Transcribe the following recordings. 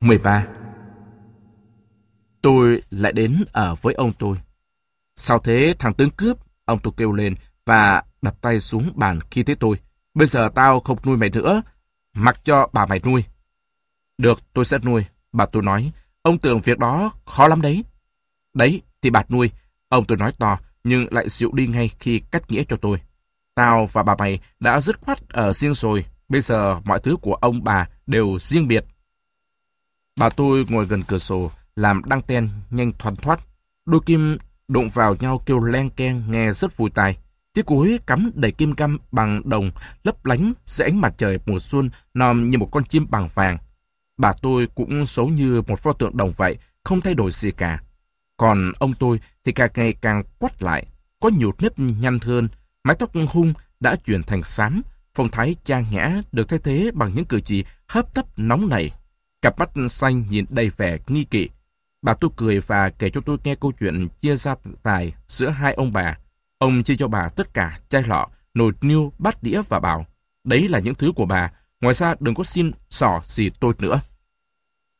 13. Tôi lại đến ở với ông tôi. sau thế thằng tướng cướp? Ông tôi kêu lên và đập tay xuống bàn khi thấy tôi. Bây giờ tao không nuôi mày nữa, mặc cho bà mày nuôi. Được, tôi sẽ nuôi. Bà tôi nói, ông tưởng việc đó khó lắm đấy. Đấy, thì bà nuôi. Ông tôi nói to, nhưng lại dịu đi ngay khi cắt nghĩa cho tôi. Tao và bà mày đã dứt khoát ở riêng rồi. Bây giờ mọi thứ của ông bà đều riêng biệt. Bà tôi ngồi gần cửa sổ, làm đăng ten nhanh thoăn thoát. Đôi kim đụng vào nhau kêu len keng nghe rất vui tai. Chiếc cuối cắm đầy kim căm bằng đồng, lấp lánh dưới ánh mặt trời mùa xuân, nòm như một con chim bằng vàng. Bà tôi cũng xấu như một pho tượng đồng vậy, không thay đổi gì cả. Còn ông tôi thì càng ngày càng quắt lại, có nhiều nếp nhăn hơn, mái tóc hung đã chuyển thành xám, phong thái trang nhã được thay thế bằng những cử chỉ hấp tấp nóng nảy. Cặp mắt xanh nhìn đầy vẻ nghi kỵ. Bà tôi cười và kể cho tôi nghe câu chuyện chia ra tài giữa hai ông bà. Ông chia cho bà tất cả chai lọ, nồi niêu, bát đĩa và bảo, đấy là những thứ của bà, ngoài ra đừng có xin sỏ gì tôi nữa.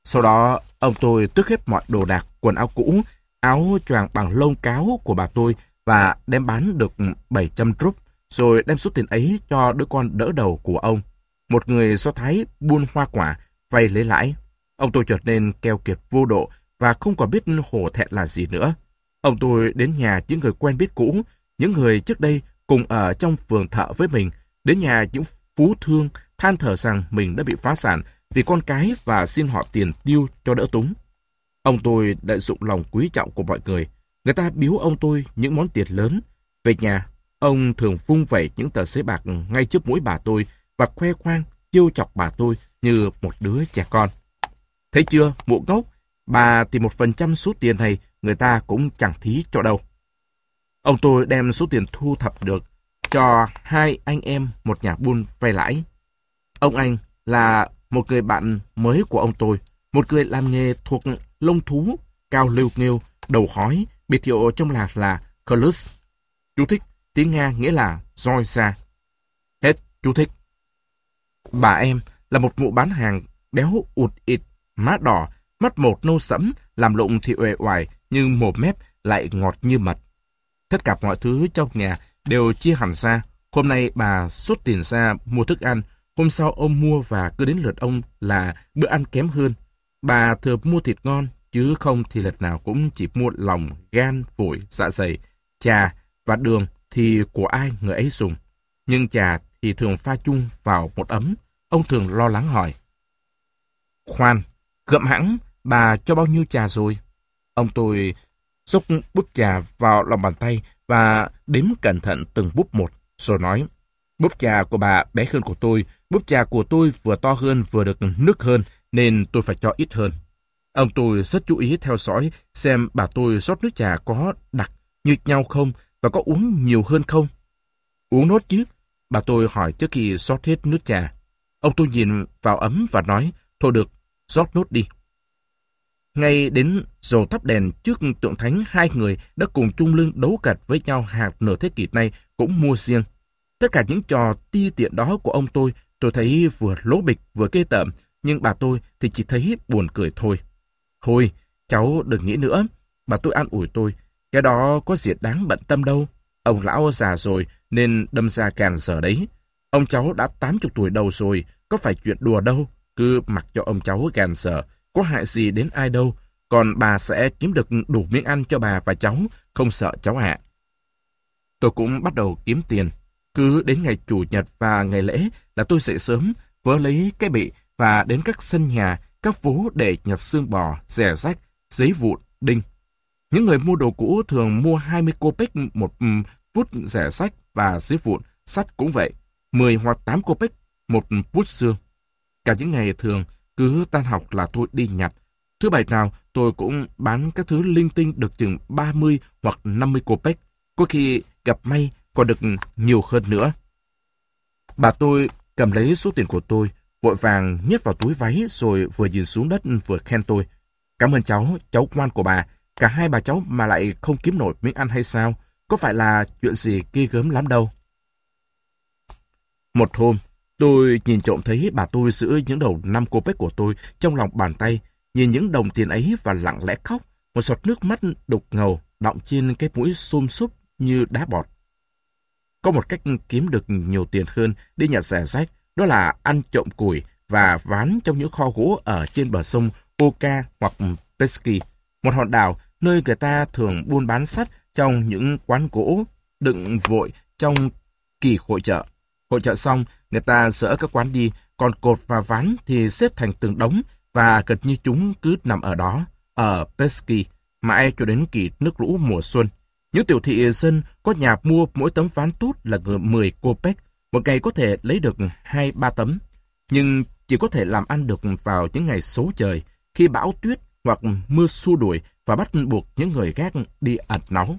Sau đó, ông tôi tước hết mọi đồ đạc, quần áo cũ, áo choàng bằng lông cáo của bà tôi và đem bán được 700 rúp, rồi đem số tiền ấy cho đứa con đỡ đầu của ông. Một người do Thái buôn hoa quả, vay lấy lãi. Ông tôi trở nên keo kiệt vô độ và không còn biết hổ thẹn là gì nữa. Ông tôi đến nhà những người quen biết cũ, những người trước đây cùng ở trong phường thợ với mình, đến nhà những phú thương than thở rằng mình đã bị phá sản vì con cái và xin họ tiền tiêu cho đỡ túng. Ông tôi lợi dụng lòng quý trọng của mọi người. Người ta biếu ông tôi những món tiền lớn. Về nhà, ông thường vung vẩy những tờ giấy bạc ngay trước mũi bà tôi và khoe khoang, chiêu chọc bà tôi như một đứa trẻ con. Thấy chưa, mụ ngốc, bà thì một phần trăm số tiền này người ta cũng chẳng thí cho đâu. Ông tôi đem số tiền thu thập được cho hai anh em một nhà buôn vay lãi. Ông anh là một người bạn mới của ông tôi, một người làm nghề thuộc lông thú, cao lưu nghêu, đầu khói biệt hiệu trong lạc là Colus. Chú thích, tiếng Nga nghĩa là roi xa. Hết chú thích. Bà em là một mụ bán hàng béo ụt ịt, má đỏ, mắt một nâu sẫm, làm lụng thì uể oải, nhưng mồm mép lại ngọt như mật. Tất cả mọi thứ trong nhà đều chia hẳn ra. Hôm nay bà xuất tiền ra mua thức ăn, hôm sau ông mua và cứ đến lượt ông là bữa ăn kém hơn. Bà thường mua thịt ngon, chứ không thì lần nào cũng chỉ mua lòng, gan, phổi, dạ dày, trà và đường thì của ai người ấy dùng. Nhưng trà thì thường pha chung vào một ấm. Ông thường lo lắng hỏi. Khoan, gậm hãng, bà cho bao nhiêu trà rồi? Ông tôi xúc bút trà vào lòng bàn tay và đếm cẩn thận từng bút một, rồi nói, bút trà của bà bé hơn của tôi, bút trà của tôi vừa to hơn vừa được nước hơn, nên tôi phải cho ít hơn. Ông tôi rất chú ý theo dõi xem bà tôi rót nước trà có đặc như nhau không và có uống nhiều hơn không. Uống nốt chứ? Bà tôi hỏi trước khi rót hết nước trà. Ông tôi nhìn vào ấm và nói, thôi được, rót nốt đi. Ngay đến dầu thắp đèn trước tượng thánh hai người đã cùng chung lưng đấu cạch với nhau hàng nửa thế kỷ nay cũng mua riêng. Tất cả những trò ti tiện đó của ông tôi, tôi thấy vừa lố bịch vừa kê tởm, nhưng bà tôi thì chỉ thấy buồn cười thôi. Thôi, cháu đừng nghĩ nữa. Bà tôi an ủi tôi, cái đó có gì đáng bận tâm đâu. Ông lão già rồi nên đâm ra càng giờ đấy. Ông cháu đã 80 tuổi đầu rồi, có phải chuyện đùa đâu. Cứ mặc cho ông cháu gàn sợ, có hại gì đến ai đâu. Còn bà sẽ kiếm được đủ miếng ăn cho bà và cháu, không sợ cháu ạ. Tôi cũng bắt đầu kiếm tiền. Cứ đến ngày Chủ nhật và ngày lễ là tôi dậy sớm, vớ lấy cái bị và đến các sân nhà, các phố để nhặt xương bò, rẻ rách, giấy vụn, đinh. Những người mua đồ cũ thường mua 20 copec một bút rẻ sách và giấy vụn, sắt cũng vậy, 10 hoặc 8 copec một bút xương. Cả những ngày thường, cứ tan học là tôi đi nhặt. Thứ bảy nào, tôi cũng bán các thứ linh tinh được chừng 30 hoặc 50 copec. Có khi gặp may còn được nhiều hơn nữa. Bà tôi cầm lấy số tiền của tôi, vội vàng nhét vào túi váy rồi vừa nhìn xuống đất vừa khen tôi. Cảm ơn cháu, cháu ngoan của bà. Cả hai bà cháu mà lại không kiếm nổi miếng ăn hay sao? Có phải là chuyện gì ghê gớm lắm đâu? Một hôm, tôi nhìn trộm thấy bà tôi giữ những đầu năm cô bách của tôi trong lòng bàn tay nhìn những đồng tiền ấy và lặng lẽ khóc, một giọt nước mắt đục ngầu đọng trên cái mũi xôm xúc như đá bọt. Có một cách kiếm được nhiều tiền hơn đi nhặt rẻ rách, đó là ăn trộm củi và ván trong những kho gỗ ở trên bờ sông Oka hoặc Pesky, một hòn đảo nơi người ta thường buôn bán sắt trong những quán gỗ đựng vội trong kỳ hội chợ. Hội trợ xong, người ta dỡ các quán đi, còn cột và ván thì xếp thành từng đống và gần như chúng cứ nằm ở đó, ở Pesky, mãi cho đến kỳ nước lũ mùa xuân. Những tiểu thị dân có nhà mua mỗi tấm ván tốt là 10 copec, một ngày có thể lấy được 2-3 tấm, nhưng chỉ có thể làm ăn được vào những ngày xấu trời, khi bão tuyết hoặc mưa xua đuổi và bắt buộc những người gác đi ẩn náu.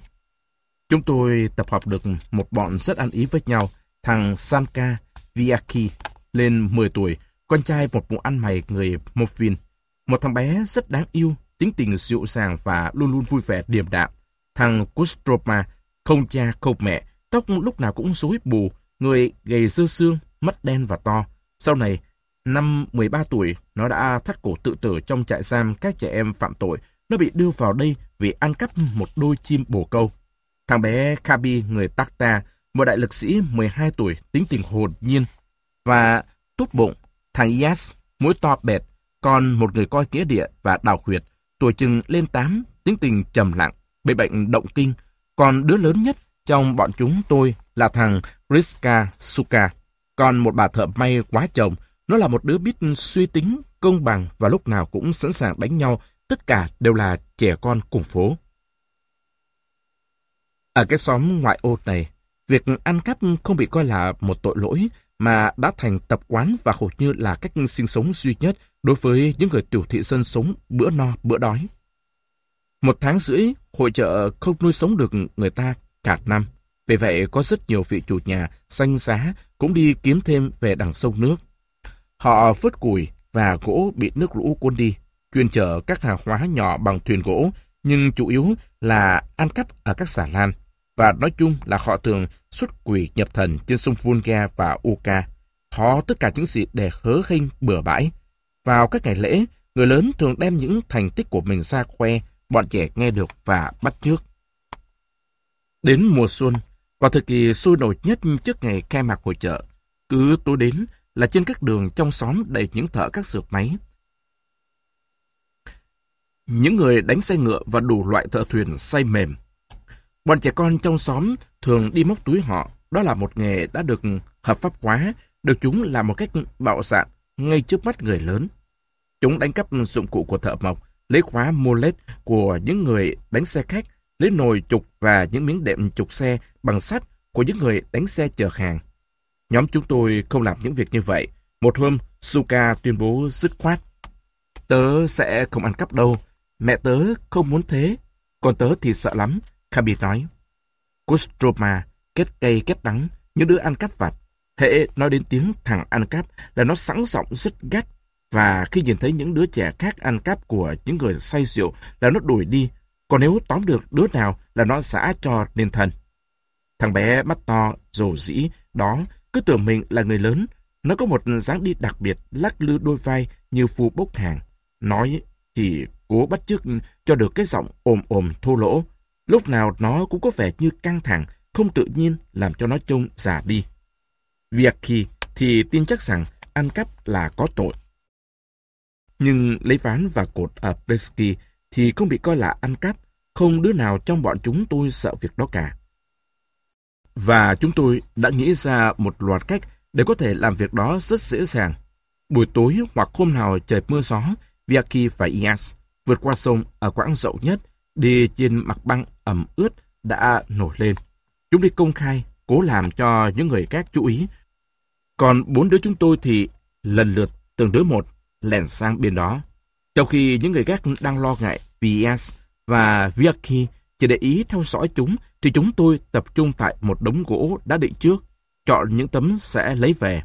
Chúng tôi tập hợp được một bọn rất ăn ý với nhau, thằng Sanka Viaki, lên 10 tuổi, con trai một bộ ăn mày người Mofin. Một thằng bé rất đáng yêu, tính tình dịu dàng và luôn luôn vui vẻ điềm đạm. Thằng Kustroma, không cha không mẹ, tóc lúc nào cũng rối bù, người gầy dơ xương, mắt đen và to. Sau này, năm 13 tuổi, nó đã thắt cổ tự tử trong trại giam các trẻ em phạm tội. Nó bị đưa vào đây vì ăn cắp một đôi chim bồ câu. Thằng bé Kabi, người Takta, một đại lực sĩ 12 tuổi, tính tình hồn nhiên. Và tốt bụng, thằng Yas, mũi to bẹt, còn một người coi nghĩa địa và đào huyệt, tuổi chừng lên 8, tính tình trầm lặng, bị bệnh động kinh. Còn đứa lớn nhất trong bọn chúng tôi là thằng Riska Suka. Còn một bà thợ may quá chồng, nó là một đứa biết suy tính, công bằng và lúc nào cũng sẵn sàng đánh nhau. Tất cả đều là trẻ con cùng phố. Ở cái xóm ngoại ô này, việc ăn cắp không bị coi là một tội lỗi mà đã thành tập quán và hầu như là cách sinh sống duy nhất đối với những người tiểu thị dân sống bữa no bữa đói. Một tháng rưỡi, hội chợ không nuôi sống được người ta cả năm. Vì vậy, có rất nhiều vị chủ nhà xanh giá cũng đi kiếm thêm về đằng sông nước. Họ vớt củi và gỗ bị nước lũ cuốn đi, chuyên chở các hàng hóa nhỏ bằng thuyền gỗ, nhưng chủ yếu là ăn cắp ở các xà lan. Và nói chung là họ thường xuất quỷ nhập thần trên sông Volga và Uka, thó tất cả những gì để hớ hênh bừa bãi. Vào các ngày lễ, người lớn thường đem những thành tích của mình ra khoe, bọn trẻ nghe được và bắt chước. Đến mùa xuân, vào thời kỳ sôi nổi nhất trước ngày khai mạc hội chợ, cứ tối đến là trên các đường trong xóm đầy những thợ các dược máy. Những người đánh xe ngựa và đủ loại thợ thuyền say mềm. Bọn trẻ con trong xóm thường đi móc túi họ. Đó là một nghề đã được hợp pháp hóa, được chúng làm một cách bạo dạn ngay trước mắt người lớn. Chúng đánh cắp dụng cụ của thợ mộc, lấy khóa molet của những người đánh xe khách, lấy nồi trục và những miếng đệm trục xe bằng sắt của những người đánh xe chở hàng. Nhóm chúng tôi không làm những việc như vậy. Một hôm, Suka tuyên bố dứt khoát. Tớ sẽ không ăn cắp đâu. Mẹ tớ không muốn thế. Còn tớ thì sợ lắm, Khabib nói. Kostroma, kết cây kết đắng, những đứa ăn cắp vặt. Hệ nói đến tiếng thằng ăn cắp là nó sẵn giọng rất gắt. Và khi nhìn thấy những đứa trẻ khác ăn cắp của những người say rượu là nó đuổi đi. Còn nếu tóm được đứa nào là nó xã cho nên thân. Thằng bé mắt to, rồ rĩ, đó cứ tưởng mình là người lớn, nó có một dáng đi đặc biệt lắc lư đôi vai như phu bốc hàng. Nói thì cố bắt chước cho được cái giọng ồm ồm thô lỗ. Lúc nào nó cũng có vẻ như căng thẳng, không tự nhiên làm cho nó trông già đi. Việc khi thì tin chắc rằng ăn cắp là có tội. Nhưng lấy ván và cột ở Pesky thì không bị coi là ăn cắp, không đứa nào trong bọn chúng tôi sợ việc đó cả. Và chúng tôi đã nghĩ ra một loạt cách để có thể làm việc đó rất dễ dàng. Buổi tối hoặc hôm nào trời mưa gió, Viaki và Ias vượt qua sông ở quãng rộng nhất, đi trên mặt băng ẩm ướt đã nổi lên. Chúng đi công khai, cố làm cho những người khác chú ý. Còn bốn đứa chúng tôi thì lần lượt từng đứa một lẻn sang bên đó. Trong khi những người khác đang lo ngại vì và Viaki chỉ để ý theo dõi chúng, thì chúng tôi tập trung tại một đống gỗ đã định trước, chọn những tấm sẽ lấy về.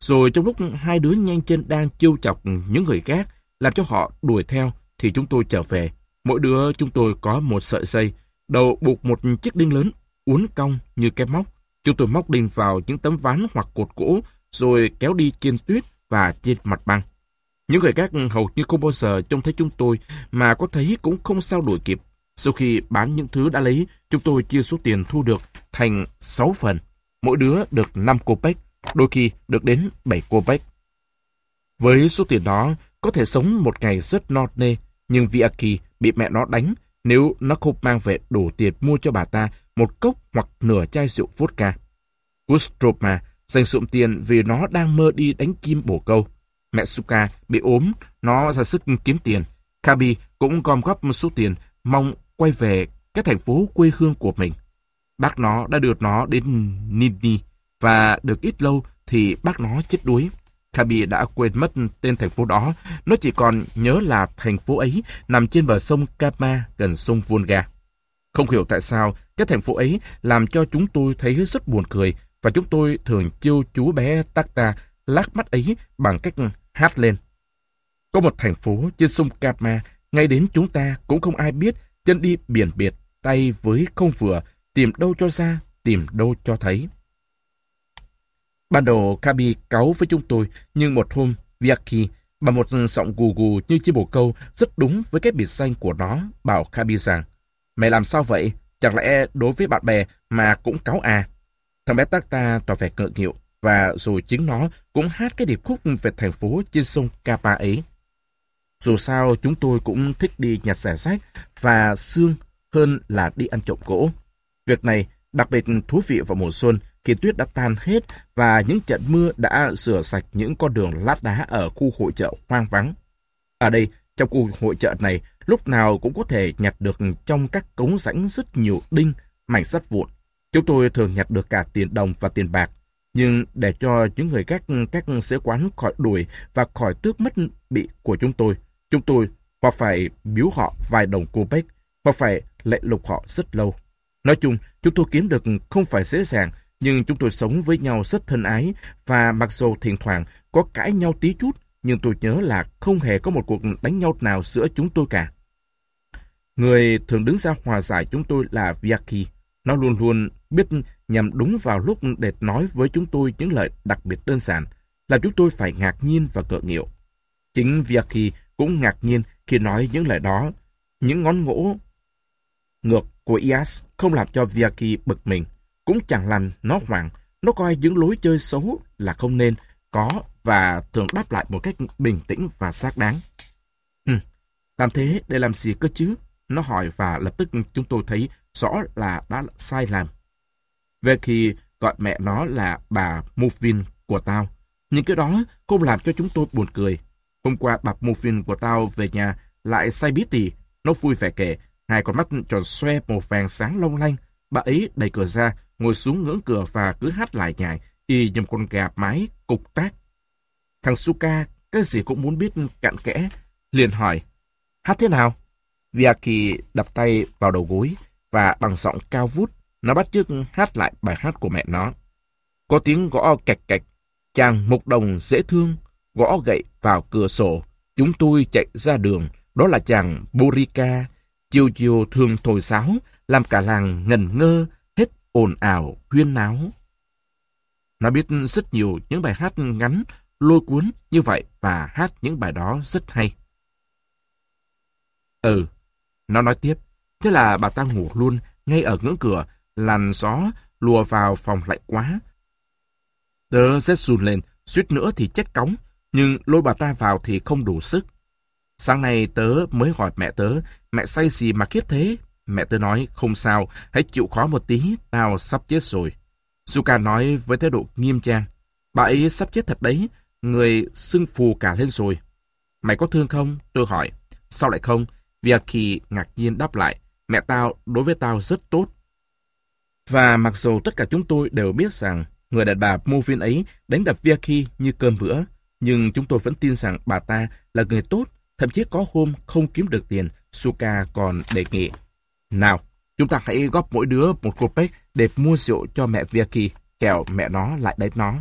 Rồi trong lúc hai đứa nhanh chân đang chiêu chọc những người khác, làm cho họ đuổi theo, thì chúng tôi trở về. Mỗi đứa chúng tôi có một sợi dây, đầu buộc một chiếc đinh lớn, uốn cong như cái móc. Chúng tôi móc đinh vào những tấm ván hoặc cột gỗ, rồi kéo đi trên tuyết và trên mặt băng. Những người khác hầu như không bao giờ trông thấy chúng tôi mà có thấy cũng không sao đuổi kịp. Sau khi bán những thứ đã lấy, chúng tôi chia số tiền thu được thành 6 phần. Mỗi đứa được 5 copec, đôi khi được đến 7 copec. Với số tiền đó, có thể sống một ngày rất no nê, nhưng Viaki bị mẹ nó đánh nếu nó không mang về đủ tiền mua cho bà ta một cốc hoặc nửa chai rượu vodka. Gustroma dành sụm tiền vì nó đang mơ đi đánh kim bổ câu. Mẹ Suka bị ốm, nó ra sức kiếm tiền. Kabi cũng gom góp một số tiền, mong quay về cái thành phố quê hương của mình. Bác nó đã đưa nó đến Nini và được ít lâu thì bác nó chết đuối. Kabi đã quên mất tên thành phố đó, nó chỉ còn nhớ là thành phố ấy nằm trên bờ sông Kama gần sông Volga. Không hiểu tại sao cái thành phố ấy làm cho chúng tôi thấy rất buồn cười và chúng tôi thường chiêu chú bé Takta lắc mắt ấy bằng cách hát lên. Có một thành phố trên sông Kama, ngay đến chúng ta cũng không ai biết, chân đi biển biệt, tay với không vừa, tìm đâu cho ra, tìm đâu cho thấy. Ban đầu Kabi cáu với chúng tôi, nhưng một hôm, Viaki, bằng một giọng gù gù như chiếc bồ câu, rất đúng với cái biệt danh của nó, bảo Kabi rằng, Mày làm sao vậy? Chẳng lẽ đối với bạn bè mà cũng cáu à? Thằng bé tác ta tỏ vẻ ngợ nghịu, và rồi chính nó cũng hát cái điệp khúc về thành phố trên sông Kapa ấy. Dù sao, chúng tôi cũng thích đi nhặt xẻ sách và xương hơn là đi ăn trộm gỗ. Việc này đặc biệt thú vị vào mùa xuân khi tuyết đã tan hết và những trận mưa đã rửa sạch những con đường lát đá ở khu hội chợ hoang vắng. Ở đây, trong khu hội chợ này, lúc nào cũng có thể nhặt được trong các cống rãnh rất nhiều đinh, mảnh sắt vụn. Chúng tôi thường nhặt được cả tiền đồng và tiền bạc. Nhưng để cho những người các các sĩ quán khỏi đuổi và khỏi tước mất bị của chúng tôi, chúng tôi hoặc phải biếu họ vài đồng cô bách, hoặc phải lệ lục họ rất lâu. Nói chung, chúng tôi kiếm được không phải dễ dàng, nhưng chúng tôi sống với nhau rất thân ái và mặc dù thỉnh thoảng có cãi nhau tí chút, nhưng tôi nhớ là không hề có một cuộc đánh nhau nào giữa chúng tôi cả. Người thường đứng ra hòa giải chúng tôi là Viaki. Nó luôn luôn biết nhằm đúng vào lúc để nói với chúng tôi những lời đặc biệt đơn giản, làm chúng tôi phải ngạc nhiên và cỡ nghiệu. Chính Viaki cũng ngạc nhiên khi nói những lời đó. Những ngón ngỗ ngược của Ias không làm cho Viaki bực mình, cũng chẳng làm nó hoảng. Nó coi những lối chơi xấu là không nên, có và thường đáp lại một cách bình tĩnh và xác đáng. Hừm, làm thế để làm gì cơ chứ? Nó hỏi và lập tức chúng tôi thấy rõ là đã sai làm. Về khi gọi mẹ nó là bà Muffin của tao, những cái đó không làm cho chúng tôi buồn cười. Hôm qua bà Muffin của tao về nhà lại say bí tỉ, nó vui vẻ kể, hai con mắt tròn xoe màu vàng sáng long lanh. Bà ấy đẩy cửa ra, ngồi xuống ngưỡng cửa và cứ hát lại nhải, y như một con gà mái cục tác. Thằng Suka cái gì cũng muốn biết cặn kẽ, liền hỏi, hát thế nào? Viaki đập tay vào đầu gối và bằng giọng cao vút, nó bắt chước hát lại bài hát của mẹ nó. Có tiếng gõ cạch cạch, chàng mục đồng dễ thương, gõ gậy vào cửa sổ. Chúng tôi chạy ra đường, đó là chàng burika chiều chiều thường thổi sáo, làm cả làng ngần ngơ, ồn ào, huyên náo. Nó biết rất nhiều những bài hát ngắn, lôi cuốn như vậy và hát những bài đó rất hay. Ừ, nó nói tiếp, thế là bà ta ngủ luôn ngay ở ngưỡng cửa, làn gió lùa vào phòng lạnh quá. Tớ rét run lên, suýt nữa thì chết cống, nhưng lôi bà ta vào thì không đủ sức. Sáng nay tớ mới gọi mẹ tớ, mẹ say gì mà kiếp thế? Mẹ tớ nói, không sao, hãy chịu khó một tí, tao sắp chết rồi. Suka nói với thái độ nghiêm trang, bà ấy sắp chết thật đấy, người sưng phù cả lên rồi. Mày có thương không? Tôi hỏi. Sao lại không? Viaki ngạc nhiên đáp lại, mẹ tao đối với tao rất tốt. Và mặc dù tất cả chúng tôi đều biết rằng người đàn bà Movin ấy đánh đập Viaki như cơm bữa, nhưng chúng tôi vẫn tin rằng bà ta là người tốt, thậm chí có hôm không kiếm được tiền, Suka còn đề nghị. Nào, chúng ta hãy góp mỗi đứa một copec để mua rượu cho mẹ Vicky, kẻo mẹ nó lại đánh nó.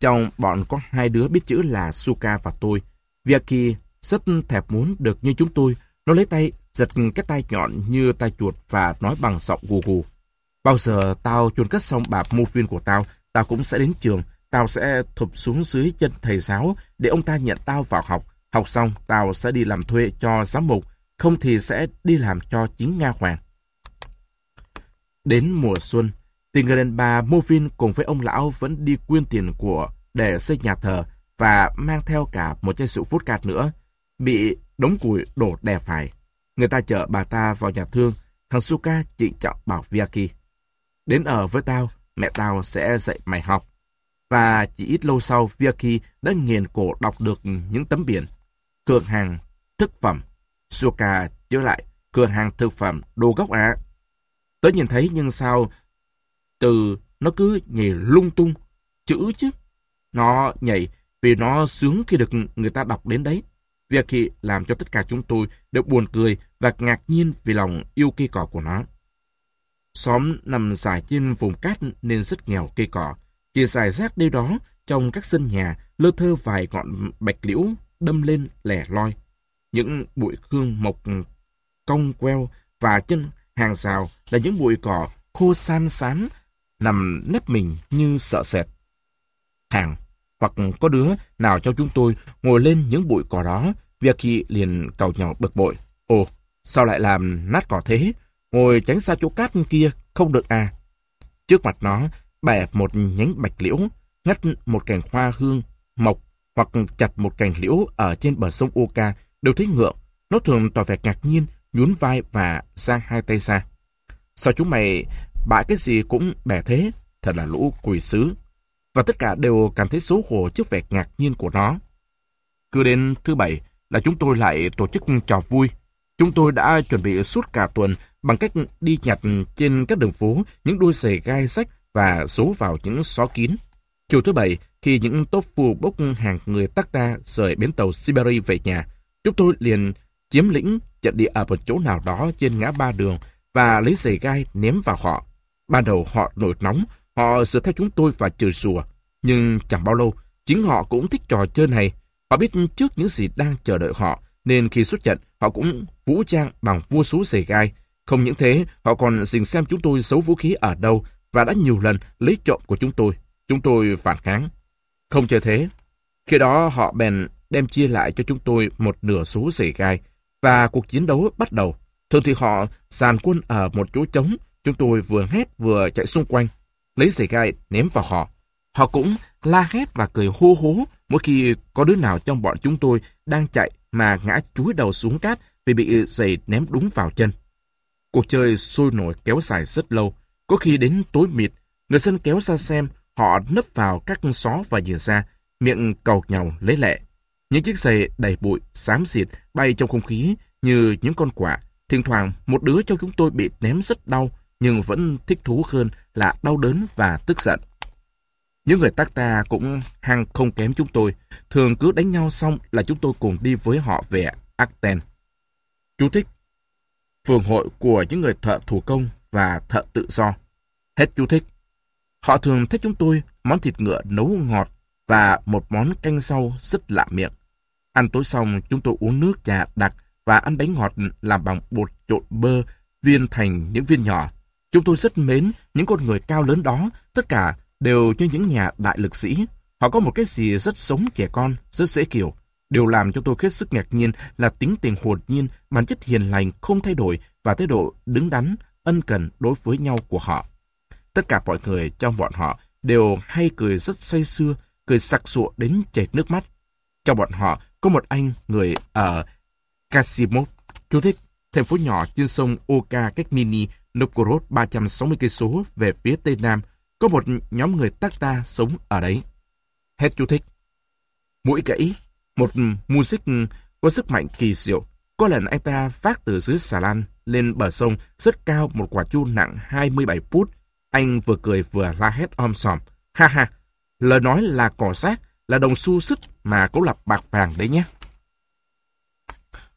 Trong bọn có hai đứa biết chữ là Suka và tôi. Vicky rất thèm muốn được như chúng tôi. Nó lấy tay, giật cái tay nhọn như tay chuột và nói bằng giọng gù gù. Bao giờ tao chôn cất xong bà mô viên của tao, tao cũng sẽ đến trường, tao sẽ thụp xuống dưới chân thầy giáo để ông ta nhận tao vào học. Học xong, tao sẽ đi làm thuê cho giám mục, không thì sẽ đi làm cho chính Nga Hoàng. Đến mùa xuân, thì người đàn bà Movin cùng với ông lão vẫn đi quyên tiền của để xây nhà thờ và mang theo cả một chai rượu phút cạt nữa, bị đống củi đổ đè phải. Người ta chở bà ta vào nhà thương, thằng Suka trịnh trọng bảo Viaki. Đến ở với tao, mẹ tao sẽ dạy mày học. Và chỉ ít lâu sau, Viaki đã nghiền cổ đọc được những tấm biển. Cửa hàng thức phẩm. Suka trở lại, cửa hàng thực phẩm đồ gốc ạ. À. Tớ nhìn thấy nhưng sao từ nó cứ nhảy lung tung, chữ chứ. Nó nhảy vì nó sướng khi được người ta đọc đến đấy. Việc khi làm cho tất cả chúng tôi đều buồn cười và ngạc nhiên vì lòng yêu cây cỏ của nó. Xóm nằm dài trên vùng cát nên rất nghèo cây cỏ. Chỉ dài rác đây đó, trong các sân nhà, lơ thơ vài ngọn bạch liễu đâm lên lẻ loi. Những bụi hương mộc cong queo và chân hàng rào là những bụi cỏ khô san sán, nằm nếp mình như sợ sệt. Hàng hoặc có đứa nào cho chúng tôi ngồi lên những bụi cỏ đó, Vicky liền cầu nhỏ bực bội. Ồ, sao lại làm nát cỏ thế? Ngồi tránh xa chỗ cát kia, không được à? Trước mặt nó, bẻ một nhánh bạch liễu, ngắt một cành hoa hương, mộc, hoặc chặt một cành liễu ở trên bờ sông Oka, đều thấy ngượng. Nó thường tỏ vẻ ngạc nhiên, nhún vai và giang hai tay ra. Sao chúng mày bại cái gì cũng bẻ thế? Thật là lũ quỷ sứ và tất cả đều cảm thấy xấu hổ trước vẻ ngạc nhiên của nó. Cứ đến thứ bảy là chúng tôi lại tổ chức trò vui. Chúng tôi đã chuẩn bị suốt cả tuần bằng cách đi nhặt trên các đường phố những đôi giày gai sách và giấu vào những xó kín. Chiều thứ bảy, khi những tốp phù bốc hàng người tắc ta rời bến tàu Siberia về nhà, chúng tôi liền chiếm lĩnh trận địa ở một chỗ nào đó trên ngã ba đường và lấy giày gai ném vào họ. Ban đầu họ nổi nóng, Họ sửa theo chúng tôi và chửi rủa. Nhưng chẳng bao lâu, chính họ cũng thích trò chơi này. Họ biết trước những gì đang chờ đợi họ, nên khi xuất trận, họ cũng vũ trang bằng vua số giày gai. Không những thế, họ còn dình xem chúng tôi giấu vũ khí ở đâu và đã nhiều lần lấy trộm của chúng tôi. Chúng tôi phản kháng. Không chơi thế. Khi đó họ bèn đem chia lại cho chúng tôi một nửa số giày gai và cuộc chiến đấu bắt đầu. Thường thì họ sàn quân ở một chỗ trống, chúng tôi vừa hét vừa chạy xung quanh lấy giày gai ném vào họ. Họ cũng la hét và cười hô hố mỗi khi có đứa nào trong bọn chúng tôi đang chạy mà ngã chúi đầu xuống cát vì bị giày ném đúng vào chân. Cuộc chơi sôi nổi kéo dài rất lâu. Có khi đến tối mịt, người dân kéo ra xem, họ nấp vào các xó và nhìn ra, miệng cầu nhau lấy lệ. Những chiếc giày đầy bụi, xám xịt bay trong không khí như những con quạ. Thỉnh thoảng, một đứa trong chúng tôi bị ném rất đau, nhưng vẫn thích thú hơn là đau đớn và tức giận. Những người tác ta cũng hăng không kém chúng tôi, thường cứ đánh nhau xong là chúng tôi cùng đi với họ về Acten. Chú thích Phường hội của những người thợ thủ công và thợ tự do. Hết chú thích. Họ thường thích chúng tôi món thịt ngựa nấu ngọt và một món canh sâu rất lạ miệng. Ăn tối xong, chúng tôi uống nước trà đặc và ăn bánh ngọt làm bằng bột trộn bơ viên thành những viên nhỏ. Chúng tôi rất mến những con người cao lớn đó, tất cả đều như những nhà đại lực sĩ. Họ có một cái gì rất sống trẻ con, rất dễ kiểu. Điều làm cho tôi hết sức ngạc nhiên là tính tình hồn nhiên, bản chất hiền lành không thay đổi và thái độ đứng đắn, ân cần đối với nhau của họ. Tất cả mọi người trong bọn họ đều hay cười rất say sưa, cười sặc sụa đến chảy nước mắt. Trong bọn họ có một anh người ờ, ở Kasimov, chú thích, thành phố nhỏ trên sông Oka cách mini Novgorod 360 cây số về phía tây nam, có một nhóm người Takta sống ở đấy. Hết chú thích. Mũi gãy, một music có sức mạnh kỳ diệu. Có lần anh ta phát từ dưới xà lan lên bờ sông rất cao một quả chu nặng 27 phút. Anh vừa cười vừa la hét om sòm. Ha ha, lời nói là cỏ rác, là đồng xu sức mà cố lập bạc vàng đấy nhé.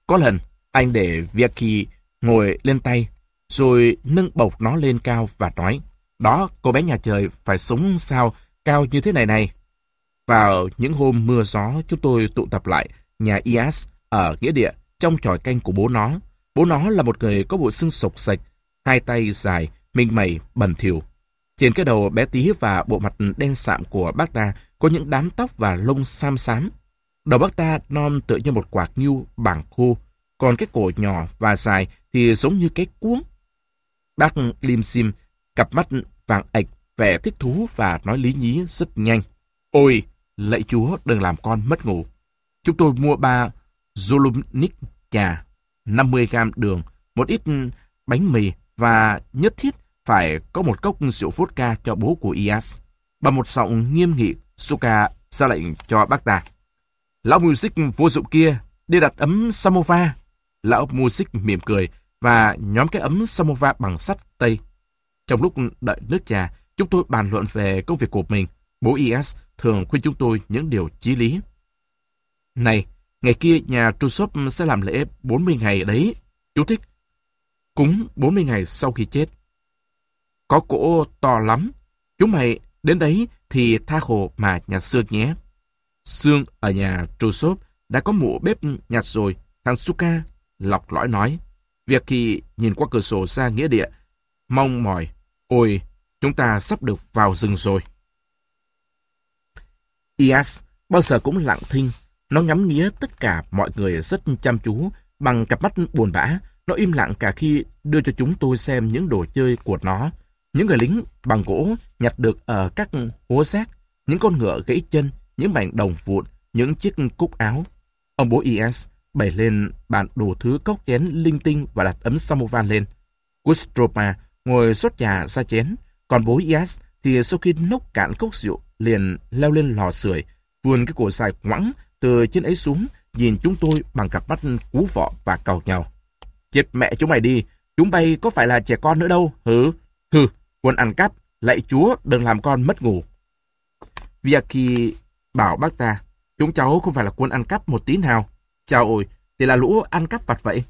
Có lần, anh để Vicky ngồi lên tay rồi nâng bọc nó lên cao và nói, đó, cô bé nhà trời phải sống sao cao như thế này này. Vào những hôm mưa gió, chúng tôi tụ tập lại nhà Ias ở nghĩa địa trong tròi canh của bố nó. Bố nó là một người có bộ xương sộc sạch, hai tay dài, minh mày, bẩn thỉu. Trên cái đầu bé tí và bộ mặt đen sạm của bác ta có những đám tóc và lông xám xám. Đầu bác ta non tựa như một quả nhu bằng khô, còn cái cổ nhỏ và dài thì giống như cái cuống. Bác lim sim, cặp mắt vàng ạch, vẻ thích thú và nói lý nhí rất nhanh. Ôi, lạy chúa đừng làm con mất ngủ. Chúng tôi mua ba Zolumnik trà, 50 gram đường, một ít bánh mì và nhất thiết phải có một cốc rượu vodka cho bố của Ias. Bằng một giọng nghiêm nghị, Suka ra lệnh cho bác ta. Lão music vô dụng kia, đi đặt ấm samovar. Lão music mỉm cười và nhóm cái ấm samovar bằng sắt tây. Trong lúc đợi nước trà, chúng tôi bàn luận về công việc của mình. Bố Ias thường khuyên chúng tôi những điều chí lý. Này, ngày kia nhà Trusop sẽ làm lễ 40 ngày đấy. Chú thích. Cúng 40 ngày sau khi chết. Có cỗ to lắm. Chúng mày đến đấy thì tha hồ mà nhặt xương nhé. Xương ở nhà Trusop đã có mụ bếp nhặt rồi. Thằng Suka lọc lõi nói. Việc khi nhìn qua cửa sổ ra nghĩa địa, mong mỏi, ôi, chúng ta sắp được vào rừng rồi. Ias bao giờ cũng lặng thinh, nó ngắm nghía tất cả mọi người rất chăm chú, bằng cặp mắt buồn bã, nó im lặng cả khi đưa cho chúng tôi xem những đồ chơi của nó. Những người lính bằng gỗ nhặt được ở các hố xác, những con ngựa gãy chân, những mảnh đồng vụn, những chiếc cúc áo. Ông bố is bày lên bàn đồ thứ cốc chén linh tinh và đặt ấm samovar lên. Kustropa ngồi rót trà ra chén, còn bố is thì sau khi nốc cạn cốc rượu liền leo lên lò sưởi, vươn cái cổ dài ngoẵng từ trên ấy xuống, nhìn chúng tôi bằng cặp mắt cú vọ và cầu nhau. Chết mẹ chúng mày đi, chúng bay có phải là trẻ con nữa đâu, hử? Hừ, quân ăn cắp, lạy chúa đừng làm con mất ngủ. Viaki bảo bác ta, chúng cháu không phải là quân ăn cắp một tí nào. Chào ôi, thì là lũ ăn cắp vặt vậy.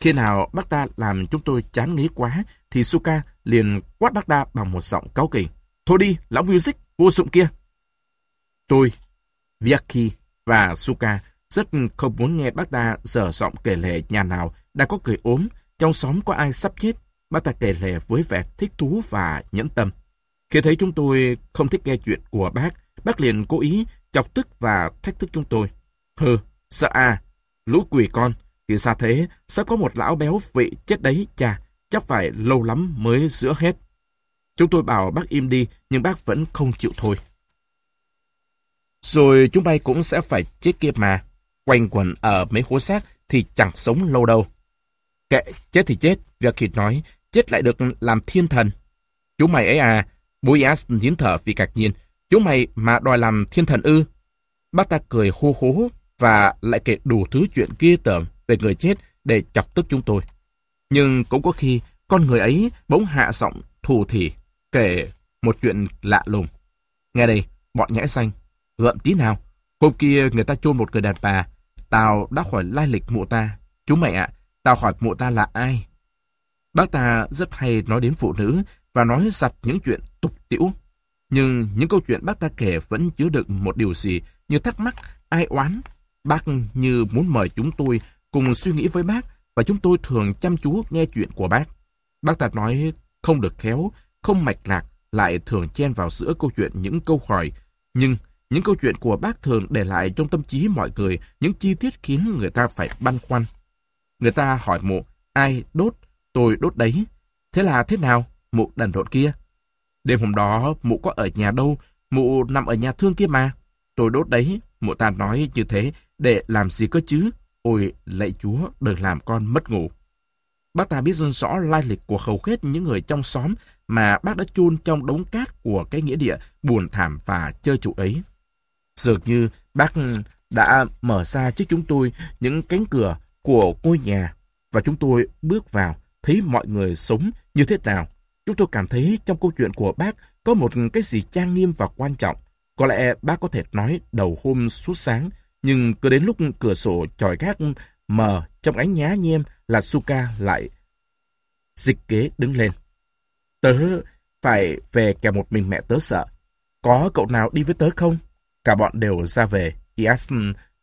Khi nào bác ta làm chúng tôi chán ngấy quá, thì Suka liền quát bác ta bằng một giọng cáu kỉnh. Thôi đi, lão music, vô dụng kia. Tôi, Viaki và Suka rất không muốn nghe bác ta dở giọng kể lệ nhà nào đã có cười ốm, trong xóm có ai sắp chết. Bác ta kể lệ với vẻ thích thú và nhẫn tâm. Khi thấy chúng tôi không thích nghe chuyện của bác, bác liền cố ý chọc tức và thách thức chúng tôi. Hừ, sợ à, lũ quỷ con, thì xa thế, sao có một lão béo vị chết đấy, cha, chắc phải lâu lắm mới giữa hết. Chúng tôi bảo bác im đi, nhưng bác vẫn không chịu thôi. Rồi chúng bay cũng sẽ phải chết kia mà. Quanh quẩn ở mấy hố xác thì chẳng sống lâu đâu. Kệ, chết thì chết, việc Việt nói, chết lại được làm thiên thần. chú mày ấy à, bố Ias nín thở vì ngạc nhiên. chú mày mà đòi làm thiên thần ư? Bác ta cười hô hố và lại kể đủ thứ chuyện kia tởm về người chết để chọc tức chúng tôi. Nhưng cũng có khi con người ấy bỗng hạ giọng thù thì kể một chuyện lạ lùng. Nghe đây, bọn nhãi xanh, gợm tí nào. Hôm kia người ta chôn một người đàn bà, tao đã hỏi lai lịch mụ ta. Chú mày ạ, tao hỏi mụ ta là ai? Bác ta rất hay nói đến phụ nữ và nói sạch những chuyện tục tiểu. Nhưng những câu chuyện bác ta kể vẫn chứa đựng một điều gì như thắc mắc, ai oán. Bác như muốn mời chúng tôi cùng suy nghĩ với bác và chúng tôi thường chăm chú nghe chuyện của bác. Bác ta nói không được khéo, không mạch lạc, lại thường chen vào giữa câu chuyện những câu hỏi. Nhưng những câu chuyện của bác thường để lại trong tâm trí mọi người những chi tiết khiến người ta phải băn khoăn. Người ta hỏi mụ, ai đốt, tôi đốt đấy. Thế là thế nào, mụ đần độn kia? Đêm hôm đó, mụ có ở nhà đâu, mụ nằm ở nhà thương kia mà. Tôi đốt đấy, mụ ta nói như thế, để làm gì cơ chứ? Ôi, lạy chúa, đừng làm con mất ngủ. Bác ta biết dân rõ lai lịch của hầu hết những người trong xóm mà bác đã chôn trong đống cát của cái nghĩa địa buồn thảm và chơi trụ ấy. Dường như bác đã mở ra trước chúng tôi những cánh cửa của ngôi nhà và chúng tôi bước vào thấy mọi người sống như thế nào. Chúng tôi cảm thấy trong câu chuyện của bác có một cái gì trang nghiêm và quan trọng. Có lẽ bác có thể nói đầu hôm suốt sáng, nhưng cứ đến lúc cửa sổ tròi gác mờ trong ánh nhá nhem là Suka lại dịch kế đứng lên. Tớ phải về kèm một mình mẹ tớ sợ. Có cậu nào đi với tớ không? Cả bọn đều ra về. Ias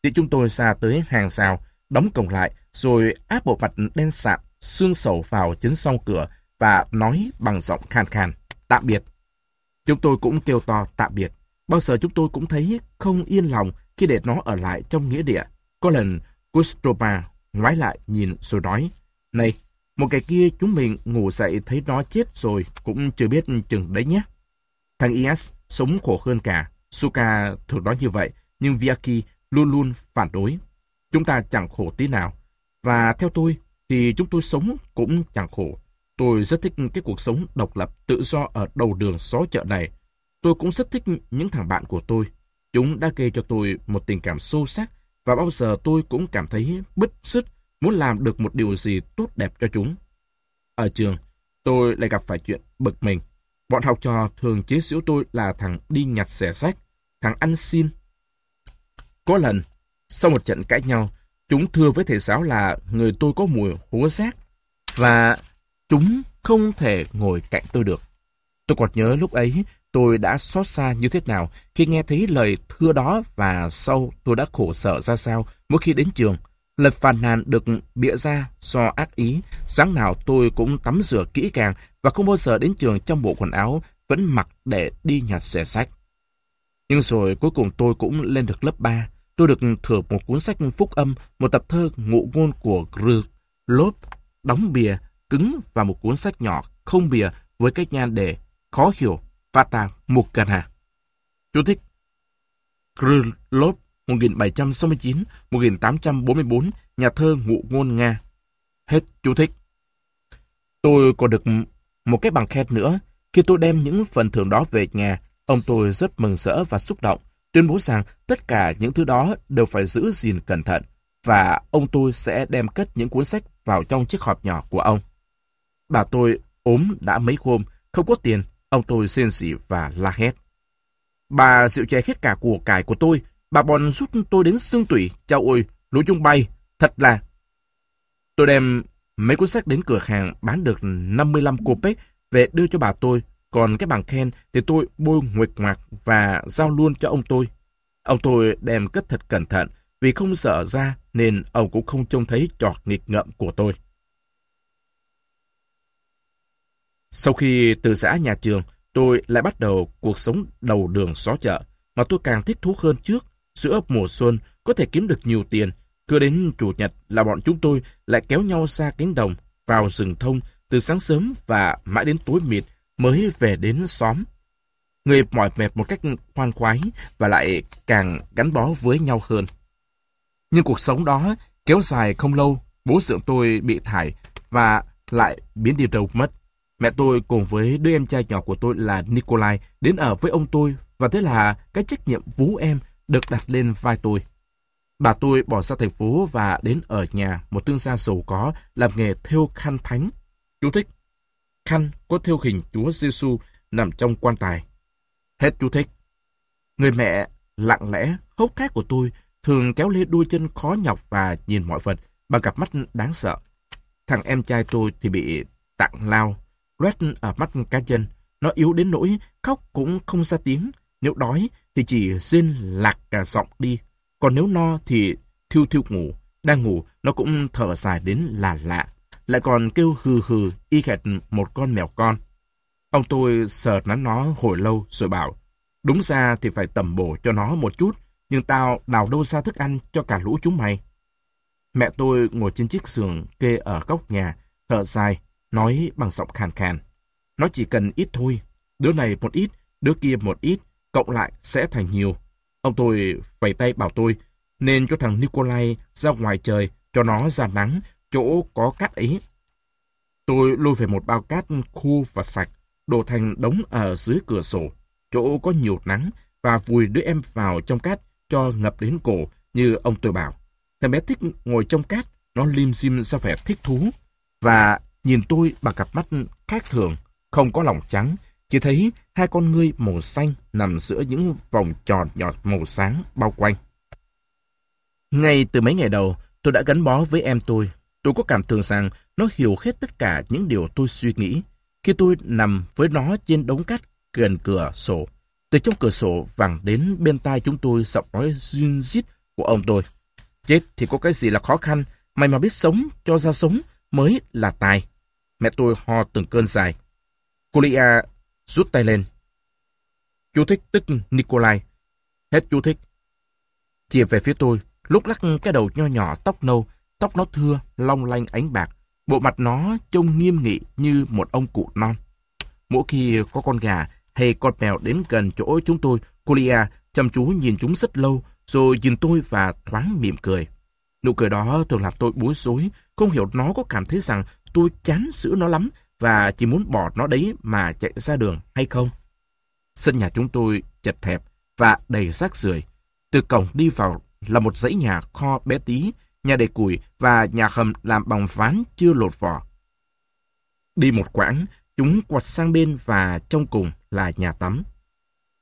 thì chúng tôi ra tới hàng rào, đóng cổng lại, rồi áp bộ mặt đen sạm, xương sầu vào chấn sau cửa và nói bằng giọng khan khan. Tạm biệt, Chúng tôi cũng kêu to tạm biệt. Bao giờ chúng tôi cũng thấy không yên lòng khi để nó ở lại trong nghĩa địa. Có lần, Kustropa ngoái lại nhìn rồi nói, Này, một ngày kia chúng mình ngủ dậy thấy nó chết rồi, cũng chưa biết chừng đấy nhé. Thằng IS sống khổ hơn cả. Suka thường nói như vậy, nhưng Viaki luôn luôn phản đối. Chúng ta chẳng khổ tí nào. Và theo tôi, thì chúng tôi sống cũng chẳng khổ. Tôi rất thích cái cuộc sống độc lập, tự do ở đầu đường xó chợ này. Tôi cũng rất thích những thằng bạn của tôi. Chúng đã gây cho tôi một tình cảm sâu sắc và bao giờ tôi cũng cảm thấy bứt rứt muốn làm được một điều gì tốt đẹp cho chúng. Ở trường, tôi lại gặp phải chuyện bực mình. Bọn học trò thường chế giễu tôi là thằng đi nhặt xẻ sách, thằng ăn xin. Có lần, sau một trận cãi nhau, chúng thưa với thầy giáo là người tôi có mùi húa rác và chúng không thể ngồi cạnh tôi được. Tôi còn nhớ lúc ấy tôi đã xót xa như thế nào khi nghe thấy lời thưa đó và sau tôi đã khổ sở ra sao mỗi khi đến trường. Lời phàn nàn được bịa ra do ác ý, sáng nào tôi cũng tắm rửa kỹ càng và không bao giờ đến trường trong bộ quần áo vẫn mặc để đi nhặt xẻ sách. Nhưng rồi cuối cùng tôi cũng lên được lớp 3. Tôi được thừa một cuốn sách phúc âm, một tập thơ ngụ ngôn của Gr, lốp, đóng bìa, cứng và một cuốn sách nhỏ không bìa với cách nhan đề khó hiểu Vata Mukana. Chú thích Krylov 1769-1844, nhà thơ ngụ ngôn Nga. Hết chú thích. Tôi còn được một cái bằng khen nữa. Khi tôi đem những phần thưởng đó về nhà, ông tôi rất mừng rỡ và xúc động, tuyên bố rằng tất cả những thứ đó đều phải giữ gìn cẩn thận và ông tôi sẽ đem cất những cuốn sách vào trong chiếc hộp nhỏ của ông. Bà tôi ốm đã mấy hôm, không có tiền, ông tôi xin xỉ và la hét. Bà dịu che hết cả của cải của tôi, bà bòn rút tôi đến xương tủy, chào ôi, lũ chung bay, thật là... Tôi đem mấy cuốn sách đến cửa hàng bán được 55 copec về đưa cho bà tôi, còn cái bằng khen thì tôi bôi nguệch ngoạc và giao luôn cho ông tôi. Ông tôi đem cất thật cẩn thận, vì không sợ ra nên ông cũng không trông thấy trọt nghịch ngợm của tôi. Sau khi từ xã nhà trường, tôi lại bắt đầu cuộc sống đầu đường xó chợ, mà tôi càng thích thú hơn trước. Giữa mùa xuân có thể kiếm được nhiều tiền. Cứ đến chủ nhật là bọn chúng tôi lại kéo nhau ra cánh đồng, vào rừng thông từ sáng sớm và mãi đến tối mịt mới về đến xóm. Người mỏi mệt một cách khoan khoái và lại càng gắn bó với nhau hơn. Nhưng cuộc sống đó kéo dài không lâu, bố dưỡng tôi bị thải và lại biến đi đâu mất. Mẹ tôi cùng với đứa em trai nhỏ của tôi là Nikolai đến ở với ông tôi và thế là cái trách nhiệm vú em được đặt lên vai tôi. Bà tôi bỏ ra thành phố và đến ở nhà một thương gia giàu có làm nghề thêu khăn thánh. Chú thích. Khăn có theo hình Chúa Giêsu nằm trong quan tài. Hết chú thích. Người mẹ lặng lẽ, hốc khác của tôi thường kéo lê đôi chân khó nhọc và nhìn mọi vật bằng cặp mắt đáng sợ. Thằng em trai tôi thì bị tặng lao, loét ở mắt cá chân. Nó yếu đến nỗi khóc cũng không ra tiếng. Nếu đói thì chỉ rên lạc cả giọng đi. Còn nếu no thì thiêu thiêu ngủ. Đang ngủ nó cũng thở dài đến là lạ. Lại còn kêu hừ hừ y hệt một con mèo con. Ông tôi sờ nắn nó hồi lâu rồi bảo Đúng ra thì phải tầm bổ cho nó một chút nhưng tao đào đâu ra thức ăn cho cả lũ chúng mày. Mẹ tôi ngồi trên chiếc giường kê ở góc nhà, thở dài, nói bằng giọng khàn khàn. Nó chỉ cần ít thôi, đứa này một ít, đứa kia một ít, cộng lại sẽ thành nhiều. Ông tôi vẫy tay bảo tôi, nên cho thằng Nikolai ra ngoài trời, cho nó ra nắng, chỗ có cát ấy. Tôi lôi về một bao cát khô và sạch, đổ thành đống ở dưới cửa sổ, chỗ có nhiều nắng, và vùi đứa em vào trong cát cho ngập đến cổ như ông tôi bảo. Thằng bé thích ngồi trong cát, nó lim dim sao vẻ thích thú. Và nhìn tôi bằng cặp mắt khác thường, không có lòng trắng, chỉ thấy hai con ngươi màu xanh nằm giữa những vòng tròn nhỏ màu sáng bao quanh. Ngay từ mấy ngày đầu, tôi đã gắn bó với em tôi. Tôi có cảm tưởng rằng nó hiểu hết tất cả những điều tôi suy nghĩ. Khi tôi nằm với nó trên đống cát gần cửa sổ, từ trong cửa sổ vẳng đến bên tai chúng tôi giọng nói duyên dít của ông tôi. Chết thì có cái gì là khó khăn, mày mà biết sống, cho ra sống mới là tài. Mẹ tôi ho từng cơn dài. Cô rút tay lên. Chú thích tức Nikolai. Hết chú thích. Chia về phía tôi, lúc lắc cái đầu nho nhỏ tóc nâu, tóc nó thưa, long lanh ánh bạc. Bộ mặt nó trông nghiêm nghị như một ông cụ non. Mỗi khi có con gà hay con mèo đến gần chỗ chúng tôi, Colia chăm chú nhìn chúng rất lâu, rồi nhìn tôi và thoáng mỉm cười. Nụ cười đó thường làm tôi bối rối, không hiểu nó có cảm thấy rằng tôi chán giữ nó lắm và chỉ muốn bỏ nó đấy mà chạy ra đường hay không. Sân nhà chúng tôi chật hẹp và đầy rác rưởi. Từ cổng đi vào là một dãy nhà kho bé tí, nhà để củi và nhà hầm làm bằng ván chưa lột vỏ. Đi một quãng, chúng quạt sang bên và trong cùng là nhà tắm.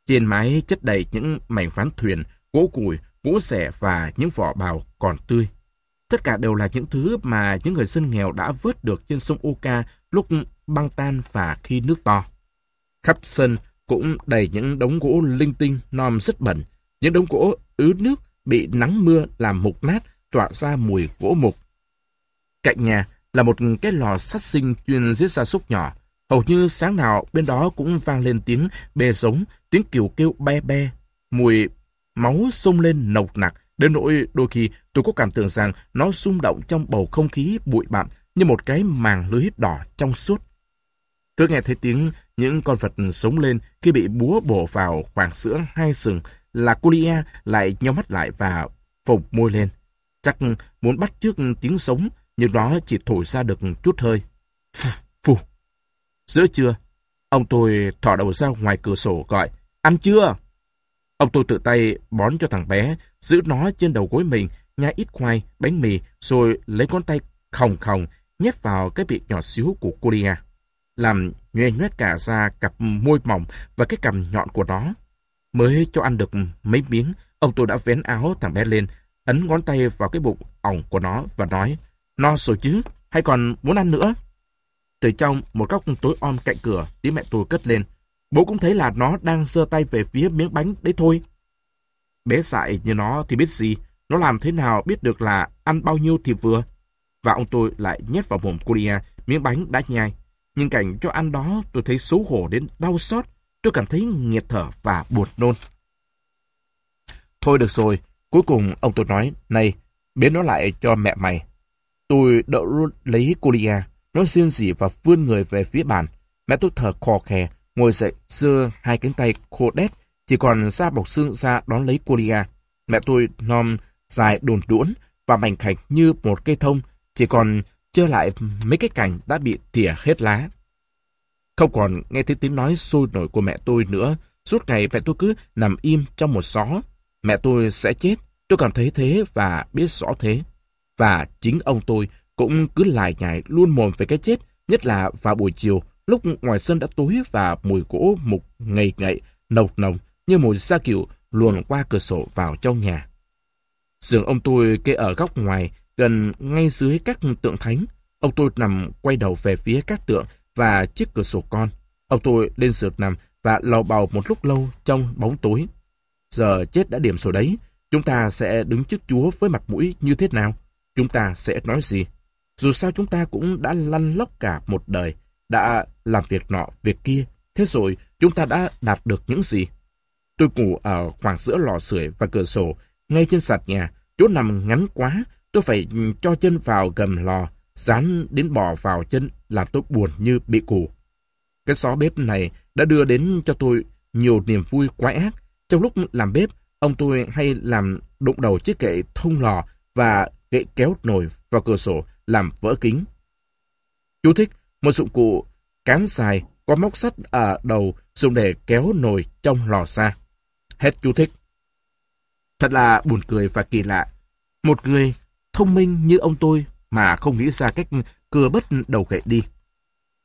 Trên mái chất đầy những mảnh ván thuyền, gỗ củi, gỗ xẻ và những vỏ bào còn tươi. Tất cả đều là những thứ mà những người dân nghèo đã vớt được trên sông Oka lúc băng tan và khi nước to. Khắp sân cũng đầy những đống gỗ linh tinh non rất bẩn. Những đống gỗ ứ nước bị nắng mưa làm mục nát tỏa ra mùi gỗ mục. Cạnh nhà là một cái lò sắt sinh chuyên giết gia súc nhỏ. Hầu như sáng nào bên đó cũng vang lên tiếng bê giống, tiếng kiều kêu be be, mùi máu sông lên nồng nặc, đến nỗi đôi khi tôi có cảm tưởng rằng nó rung động trong bầu không khí bụi bặm như một cái màng lưới đỏ trong suốt. Tôi nghe thấy tiếng những con vật sống lên khi bị búa bổ vào khoảng sữa hai sừng là Colia lại nhau mắt lại và phồng môi lên. Chắc muốn bắt trước tiếng sống nhưng nó chỉ thổi ra được chút hơi. Phù, phù. Giữa trưa, ông tôi thỏ đầu ra ngoài cửa sổ gọi, ăn chưa? Ông tôi tự tay bón cho thằng bé, giữ nó trên đầu gối mình, nhai ít khoai, bánh mì, rồi lấy con tay khòng khòng nhét vào cái miệng nhỏ xíu của Colia làm nhoe nhoét cả ra cặp môi mỏng và cái cằm nhọn của nó. Mới cho ăn được mấy miếng, ông tôi đã vén áo thằng bé lên, ấn ngón tay vào cái bụng ỏng của nó và nói, no rồi chứ, hay còn muốn ăn nữa? Từ trong một góc tối om cạnh cửa, tiếng mẹ tôi cất lên. Bố cũng thấy là nó đang giơ tay về phía miếng bánh đấy thôi. Bé dại như nó thì biết gì, nó làm thế nào biết được là ăn bao nhiêu thì vừa. Và ông tôi lại nhét vào mồm Colia miếng bánh đã nhai. Nhưng cảnh cho ăn đó tôi thấy xấu hổ đến đau xót. Tôi cảm thấy nghiệt thở và buồn nôn. Thôi được rồi. Cuối cùng ông tôi nói, này, biến nó lại cho mẹ mày. Tôi đỡ lấy cô Lia. À. Nó xiên xỉ và vươn người về phía bàn. Mẹ tôi thở khò khè, ngồi dậy, xưa hai cánh tay khô đét, chỉ còn da bọc xương ra đón lấy cô Lia. À. Mẹ tôi non dài đồn đũn và mảnh khảnh như một cây thông, chỉ còn Chơ lại mấy cái cành đã bị tỉa hết lá. Không còn nghe thấy tiếng nói sôi nổi của mẹ tôi nữa. Suốt ngày mẹ tôi cứ nằm im trong một gió. Mẹ tôi sẽ chết. Tôi cảm thấy thế và biết rõ thế. Và chính ông tôi cũng cứ lại nhải luôn mồm về cái chết. Nhất là vào buổi chiều, lúc ngoài sân đã tối và mùi gỗ mục ngầy ngậy, nồng nồng như mùi sa kiểu luồn qua cửa sổ vào trong nhà. Giường ông tôi kê ở góc ngoài gần ngay dưới các tượng thánh. Ông tôi nằm quay đầu về phía các tượng và chiếc cửa sổ con. Ông tôi lên giường nằm và lò bào một lúc lâu trong bóng tối. Giờ chết đã điểm sổ đấy. Chúng ta sẽ đứng trước Chúa với mặt mũi như thế nào? Chúng ta sẽ nói gì? Dù sao chúng ta cũng đã lăn lóc cả một đời, đã làm việc nọ, việc kia. Thế rồi, chúng ta đã đạt được những gì? Tôi ngủ ở khoảng giữa lò sưởi và cửa sổ, ngay trên sạt nhà, chỗ nằm ngắn quá, Tôi phải cho chân vào gầm lò, dán đến bò vào chân làm tôi buồn như bị củ. Cái xó bếp này đã đưa đến cho tôi nhiều niềm vui quái ác. Trong lúc làm bếp, ông tôi hay làm đụng đầu chiếc kệ thông lò và gậy kéo nồi vào cửa sổ làm vỡ kính. Chú thích, một dụng cụ cán dài có móc sắt ở đầu dùng để kéo nồi trong lò ra. Hết chú thích. Thật là buồn cười và kỳ lạ. Một người thông minh như ông tôi mà không nghĩ ra cách cưa bất đầu gậy đi.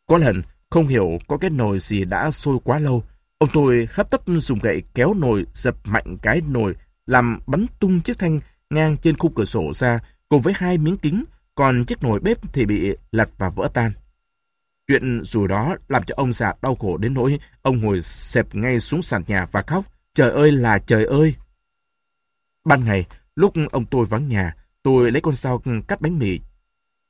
Có lần, không hiểu có cái nồi gì đã sôi quá lâu, ông tôi hấp tấp dùng gậy kéo nồi dập mạnh cái nồi làm bắn tung chiếc thanh ngang trên khung cửa sổ ra cùng với hai miếng kính, còn chiếc nồi bếp thì bị lật và vỡ tan. Chuyện dù đó làm cho ông già đau khổ đến nỗi ông ngồi xẹp ngay xuống sàn nhà và khóc. Trời ơi là trời ơi! Ban ngày, lúc ông tôi vắng nhà, Tôi lấy con dao cắt bánh mì,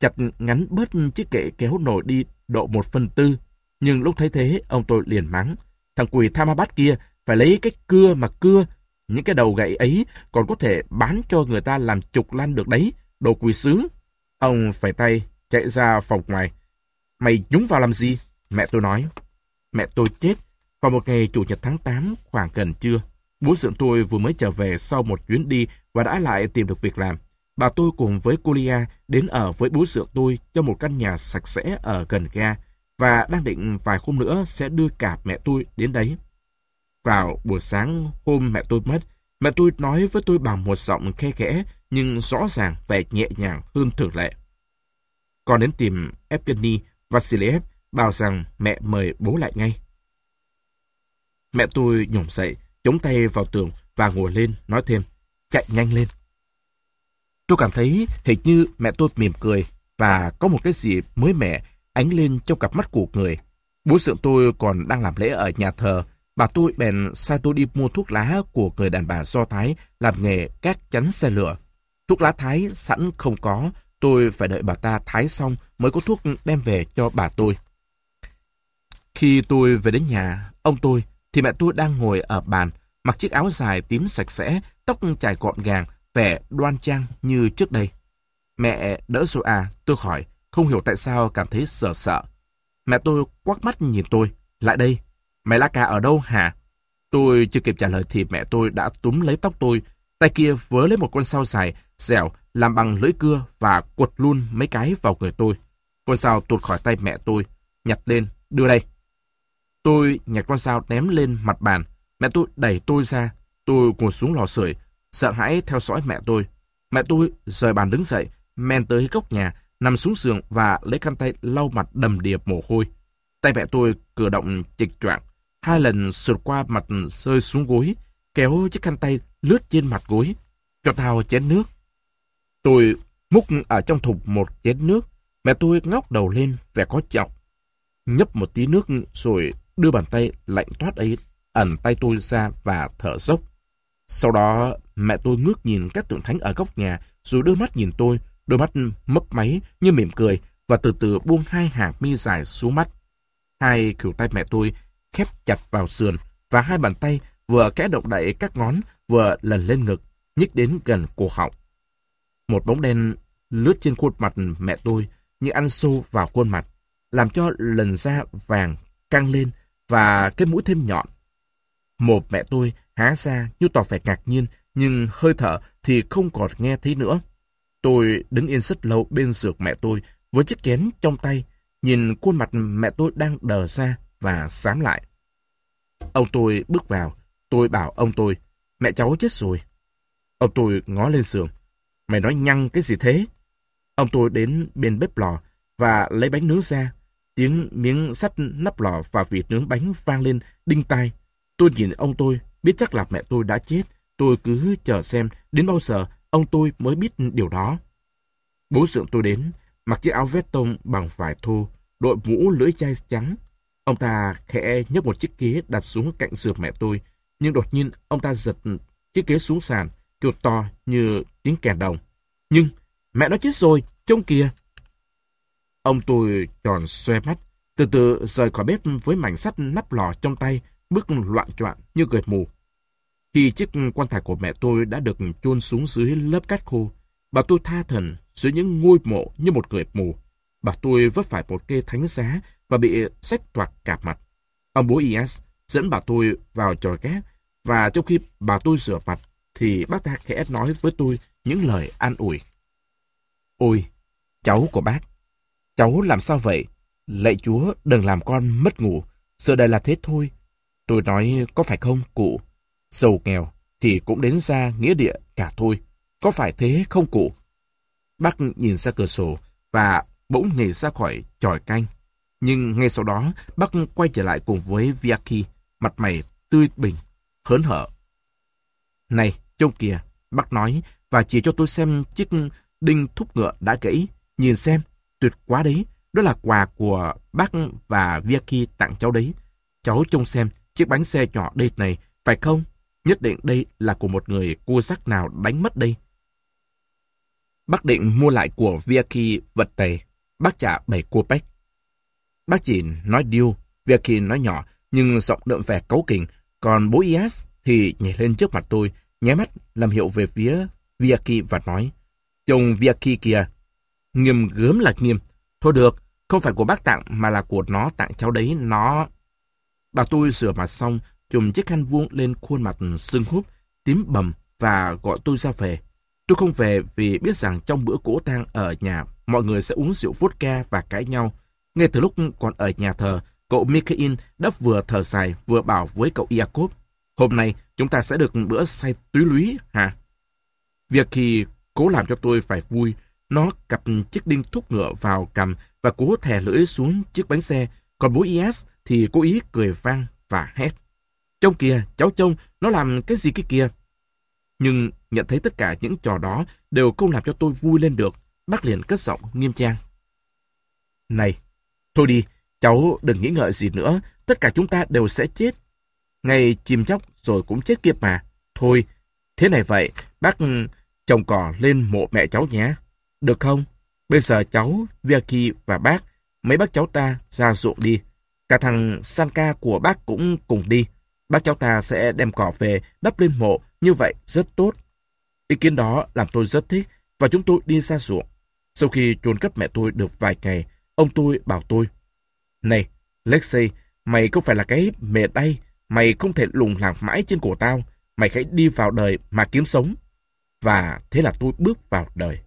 chặt ngắn bớt chiếc kệ kéo nồi đi độ một phần tư. Nhưng lúc thấy thế, ông tôi liền mắng. Thằng quỷ tham bát kia, phải lấy cái cưa mà cưa. Những cái đầu gậy ấy còn có thể bán cho người ta làm trục lan được đấy, đồ quỷ sứ. Ông phải tay, chạy ra phòng ngoài. Mày nhúng vào làm gì? Mẹ tôi nói. Mẹ tôi chết. Vào một ngày Chủ nhật tháng 8, khoảng gần trưa, bố dượng tôi vừa mới trở về sau một chuyến đi và đã lại tìm được việc làm. Bà tôi cùng với Colia đến ở với bố dượng tôi trong một căn nhà sạch sẽ ở gần ga và đang định vài hôm nữa sẽ đưa cả mẹ tôi đến đấy. Vào buổi sáng hôm mẹ tôi mất, mẹ tôi nói với tôi bằng một giọng khe khẽ nhưng rõ ràng vẻ nhẹ nhàng hơn thường lệ. Còn đến tìm Evgeny Vasiliev bảo rằng mẹ mời bố lại ngay. Mẹ tôi nhổm dậy, chống tay vào tường và ngồi lên, nói thêm, chạy nhanh lên. Tôi cảm thấy hình như mẹ tôi mỉm cười và có một cái gì mới mẻ ánh lên trong cặp mắt của người. Bố sượng tôi còn đang làm lễ ở nhà thờ. Bà tôi bèn sai tôi đi mua thuốc lá của người đàn bà Do Thái làm nghề các chắn xe lửa. Thuốc lá Thái sẵn không có, tôi phải đợi bà ta thái xong mới có thuốc đem về cho bà tôi. Khi tôi về đến nhà, ông tôi thì mẹ tôi đang ngồi ở bàn, mặc chiếc áo dài tím sạch sẽ, tóc chải gọn gàng, vẻ đoan trang như trước đây. Mẹ đỡ rồi à, tôi hỏi, không hiểu tại sao cảm thấy sợ sợ. Mẹ tôi quắc mắt nhìn tôi, lại đây, mẹ lá cà ở đâu hả? Tôi chưa kịp trả lời thì mẹ tôi đã túm lấy tóc tôi, tay kia vớ lấy một con sao dài, dẻo, làm bằng lưỡi cưa và quật luôn mấy cái vào người tôi. Con sao tuột khỏi tay mẹ tôi, nhặt lên, đưa đây. Tôi nhặt con sao ném lên mặt bàn, mẹ tôi đẩy tôi ra, tôi ngồi xuống lò sưởi, sợ hãi theo dõi mẹ tôi. Mẹ tôi rời bàn đứng dậy, men tới góc nhà, nằm xuống giường và lấy khăn tay lau mặt đầm đìa mồ hôi. Tay mẹ tôi cử động chịch choạng, hai lần sượt qua mặt rơi xuống gối, kéo chiếc khăn tay lướt trên mặt gối, cho tao chén nước. Tôi múc ở trong thùng một chén nước, mẹ tôi ngóc đầu lên vẻ có chọc. Nhấp một tí nước rồi đưa bàn tay lạnh toát ấy ẩn tay tôi ra và thở dốc. Sau đó, mẹ tôi ngước nhìn các tượng thánh ở góc nhà, rồi đưa mắt nhìn tôi, đôi mắt mấp máy như mỉm cười, và từ từ buông hai hàng mi dài xuống mắt. Hai kiểu tay mẹ tôi khép chặt vào sườn, và hai bàn tay vừa kẽ động đậy các ngón, vừa lần lên ngực, nhích đến gần cổ họng. Một bóng đen lướt trên khuôn mặt mẹ tôi như ăn sâu vào khuôn mặt, làm cho lần da vàng căng lên và cái mũi thêm nhọn. Một mẹ tôi há ra như tỏ vẻ ngạc nhiên, nhưng hơi thở thì không còn nghe thấy nữa. Tôi đứng yên rất lâu bên giường mẹ tôi với chiếc kén trong tay, nhìn khuôn mặt mẹ tôi đang đờ ra và xám lại. Ông tôi bước vào, tôi bảo ông tôi, mẹ cháu chết rồi. Ông tôi ngó lên giường, mày nói nhăng cái gì thế? Ông tôi đến bên bếp lò và lấy bánh nướng ra. Tiếng miếng sắt nắp lò và vịt nướng bánh vang lên đinh tai. Tôi nhìn ông tôi, biết chắc là mẹ tôi đã chết. Tôi cứ chờ xem đến bao giờ ông tôi mới biết điều đó. Bố dượng tôi đến, mặc chiếc áo vest tông bằng vải thô, đội mũ lưỡi chai trắng. Ông ta khẽ nhấc một chiếc ghế đặt xuống cạnh giường mẹ tôi, nhưng đột nhiên ông ta giật chiếc ghế xuống sàn, kêu to như tiếng kèn đồng. Nhưng, mẹ nó chết rồi, trông kìa. Ông tôi tròn xoe mắt, từ từ rời khỏi bếp với mảnh sắt nắp lò trong tay, bước loạn choạng như người mù. Khi chiếc quan tài của mẹ tôi đã được chôn xuống dưới lớp cát khô, bà tôi tha thần dưới những ngôi mộ như một người mù. Bà tôi vấp phải một cây thánh giá và bị sách toạc cả mặt. Ông bố Ias dẫn bà tôi vào tròi gác và trong khi bà tôi rửa mặt thì bác ta khẽ nói với tôi những lời an ủi. Ôi, cháu của bác, cháu làm sao vậy? Lạy chúa đừng làm con mất ngủ, sợ đây là thế thôi. Tôi nói có phải không cụ? Giàu nghèo thì cũng đến ra nghĩa địa cả thôi. Có phải thế không cụ? Bác nhìn ra cửa sổ và bỗng nhảy ra khỏi tròi canh. Nhưng ngay sau đó, bác quay trở lại cùng với Viaki, mặt mày tươi bình, hớn hở. Này, trông kìa, bác nói và chỉ cho tôi xem chiếc đinh thúc ngựa đã gãy. Nhìn xem, tuyệt quá đấy. Đó là quà của bác và Viaki tặng cháu đấy. Cháu trông xem chiếc bánh xe nhỏ đây này, phải không? Nhất định đây là của một người cua sắc nào đánh mất đây. Bác định mua lại của Viaki vật tề. Bác trả 7 cua pech. Bác chỉ nói điêu, Viaki nói nhỏ, nhưng giọng đượm vẻ cấu kình. Còn bố Ias thì nhảy lên trước mặt tôi, nháy mắt làm hiệu về phía Viaki và nói, chồng Viaki kìa, nghiêm gớm là nghiêm. Thôi được, không phải của bác tặng mà là của nó tặng cháu đấy, nó... Bà tôi rửa mặt xong, chùm chiếc khăn vuông lên khuôn mặt sưng húp, tím bầm và gọi tôi ra về. Tôi không về vì biết rằng trong bữa cỗ tang ở nhà, mọi người sẽ uống rượu vodka và cãi nhau. Ngay từ lúc còn ở nhà thờ, cậu Mikhail đã vừa thở dài vừa bảo với cậu Iacob, hôm nay chúng ta sẽ được bữa say túy lúy hả? Việc khi cố làm cho tôi phải vui, nó cặp chiếc đinh thúc ngựa vào cầm và cố thè lưỡi xuống chiếc bánh xe, còn bố Is thì cố ý cười vang và hét. Trông kìa, cháu trông, nó làm cái gì cái kia? Nhưng nhận thấy tất cả những trò đó đều không làm cho tôi vui lên được. Bác liền cất giọng nghiêm trang. Này, thôi đi, cháu đừng nghĩ ngợi gì nữa. Tất cả chúng ta đều sẽ chết. Ngày chìm chóc rồi cũng chết kiếp mà. Thôi, thế này vậy, bác ừ, trồng cỏ lên mộ mẹ cháu nhé. Được không? Bây giờ cháu, Vicky và bác, mấy bác cháu ta ra ruộng đi. Cả thằng Sanka của bác cũng cùng đi. Bác cháu ta sẽ đem cỏ về, đắp lên mộ, như vậy rất tốt. Ý kiến đó làm tôi rất thích, và chúng tôi đi ra ruộng. Sau khi chôn cất mẹ tôi được vài ngày, ông tôi bảo tôi, Này, Lexi, mày không phải là cái mẹ đây, mày không thể lùng lạc mãi trên cổ tao, mày hãy đi vào đời mà kiếm sống. Và thế là tôi bước vào đời.